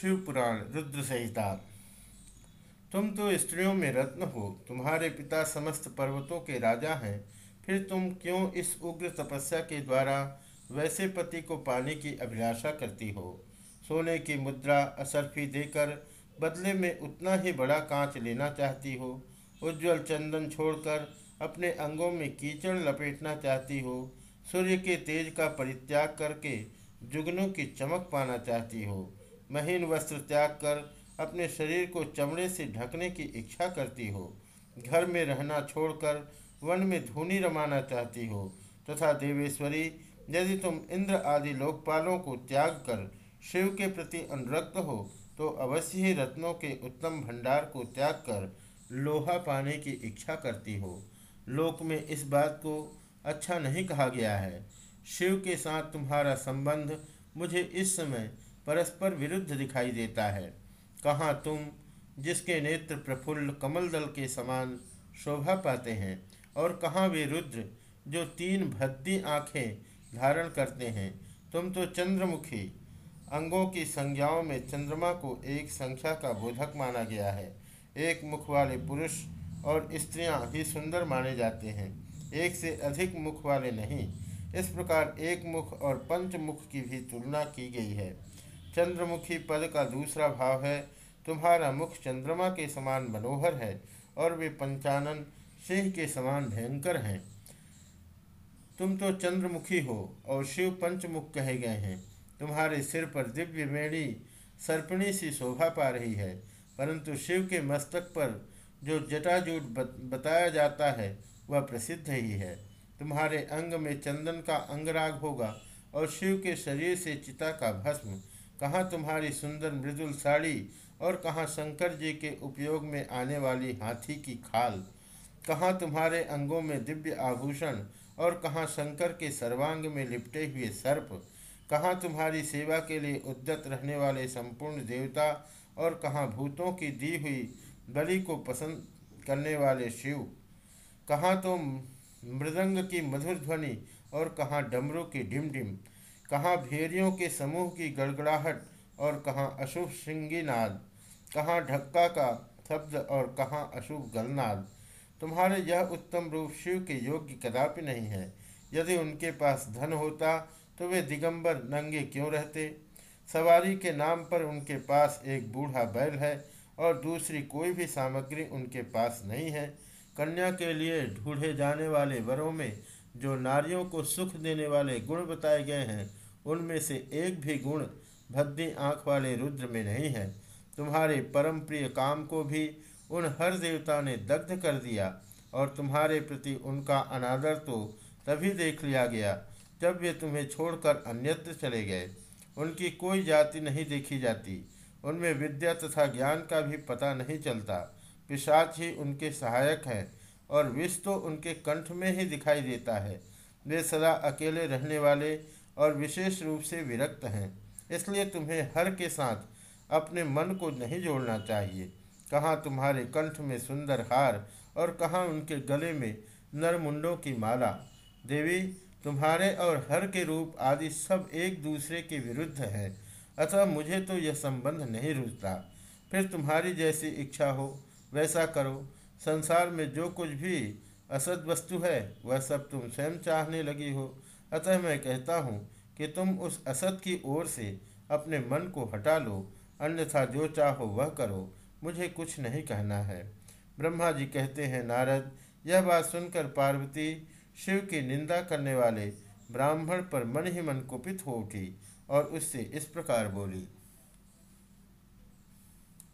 शिव पुराण रुद्र संहिता। तुम तो स्त्रियों में रत्न हो, तुम्हारे पिता समस्त पर्वतों के राजा हैं, फिर तुम क्यों इस उग्र तपस्या के द्वारा वैसे पति को पाने की अभिलाषा करती हो? सोने की मुद्रा असरफी देकर बदले में उतना ही बड़ा कांच लेना चाहती हो? उज्जवल चंदन छोड़कर अपने अंगों में कीचड़ लपेटना चाहती हो? सूर्य के तेज का परित्याग करके जुगनों की चमक पाना चाहती हो? महीन वस्त्र त्याग कर अपने शरीर को चमड़े से ढकने की इच्छा करती हो। घर में रहना छोड़कर वन में धूनी रमाना चाहती हो तथा देवेश्वरी, यदि तुम इंद्र आदि लोकपालों को त्याग कर शिव के प्रति अनुरक्त हो तो अवश्य ही रत्नों के उत्तम भंडार को त्याग कर लोहा पाने की इच्छा करती हो। लोक में इस बात को अच्छा नहीं कहा गया है। शिव के साथ तुम्हारा संबंध मुझे इस समय परस्पर विरुद्ध दिखाई देता है। कहाँ तुम, जिसके नेत्र प्रफुल्ल कमल दल के समान शोभा पाते हैं, और कहाँ वे रुद्र, जो तीन भद्दी आँखें धारण करते हैं, तुम तो चंद्रमुखी। अंगों की संज्ञाओं में चंद्रमा को एक संख्या का बोधक माना गया है। एक मुख वाले पुरुष और स्त्रियाँ ही सुंदर माने जाते हैं। एक से अधिक मुख वाले नहीं। इस प्रकार एक मुख और पंचमुख की भी तुलना की गई है। चंद्रमुखी पद का दूसरा भाव है। तुम्हारा मुख चंद्रमा के समान मनोहर है और वे पंचानन सिंह के समान भयंकर हैं। तुम तो चंद्रमुखी हो और शिव पंचमुख कहे गए हैं। तुम्हारे सिर पर दिव्य मेड़ी सर्पणी सी शोभा पा रही है, परंतु शिव के मस्तक पर जो जटाजूट बताया जाता है, वह प्रसिद्ध ही है। तुम्हारे अंग में चंदन का अंगराग होगा और शिव के शरीर से चिता का भस्म कहाँ तुम्हारी सुंदर मृदुल साड़ी और कहाँ शंकर जी के उपयोग में आने वाली हाथी की खाल? कहाँ तुम्हारे अंगों में दिव्य आभूषण और कहाँ शंकर के सर्वांग में लिपटे हुए सर्प? कहाँ तुम्हारी सेवा के लिए उद्यत रहने वाले संपूर्ण देवता और कहाँ भूतों की दी हुई बलि को पसंद करने वाले शिव? कहाँ तो मृदंग की मधुर ध्वनि और कहाँ डमरू की डिमडिम डिम? कहाँ भेड़ियों के समूह की गड़गड़ाहट और कहाँ अशुभ श्रृंगी नाद कहाँ ढक्का का शब्द और कहाँ अशुभ गलनाद। तुम्हारे यह उत्तम रूप शिव के योग्य कदापि नहीं है। यदि उनके पास धन होता तो वे दिगंबर नंगे क्यों रहते? सवारी के नाम पर उनके पास एक बूढ़ा बैल है और दूसरी कोई भी सामग्री उनके पास नहीं है। कन्या के लिए ढूंढे जाने वाले वरों में जो नारियों को सुख देने वाले गुण बताए गए हैं उनमें से एक भी गुण भद्दी आँख वाले रुद्र में नहीं है। तुम्हारे परम प्रिय काम को भी उन हर देवता ने दग्ध कर दिया और तुम्हारे प्रति उनका अनादर तो तभी देख लिया गया जब वे तुम्हें छोड़कर अन्यत्र चले गए। उनकी कोई जाति नहीं देखी जाती। उनमें विद्या तथा ज्ञान का भी पता नहीं चलता। पिशाच ही उनके सहायक हैं और विष तो उनके कंठ में ही दिखाई देता है। वे सदा अकेले रहने वाले और विशेष रूप से विरक्त हैं। इसलिए तुम्हें हर के साथ अपने मन को नहीं जोड़ना चाहिए। कहाँ तुम्हारे कंठ में सुंदर हार और कहाँ उनके गले में नरमुंडों की माला। देवी, तुम्हारे और हर के रूप आदि सब एक दूसरे के विरुद्ध हैं। अतः मुझे तो यह संबंध नहीं रुझता फिर तुम्हारी जैसी इच्छा हो, वैसा करो। संसार में जो कुछ भी असद वस्तु है, वह सब तुम स्वयं चाहने लगी हो। अतः मैं कहता हूँ कि तुम उस असत की ओर से अपने मन को हटा लो, अन्यथा जो चाहो वह करो, मुझे कुछ नहीं कहना है। ब्रह्मा जी कहते हैं, नारद, यह बात सुनकर पार्वती शिव की निंदा करने वाले ब्राह्मण पर मन ही मन कुपित हो उठी और उससे इस प्रकार बोली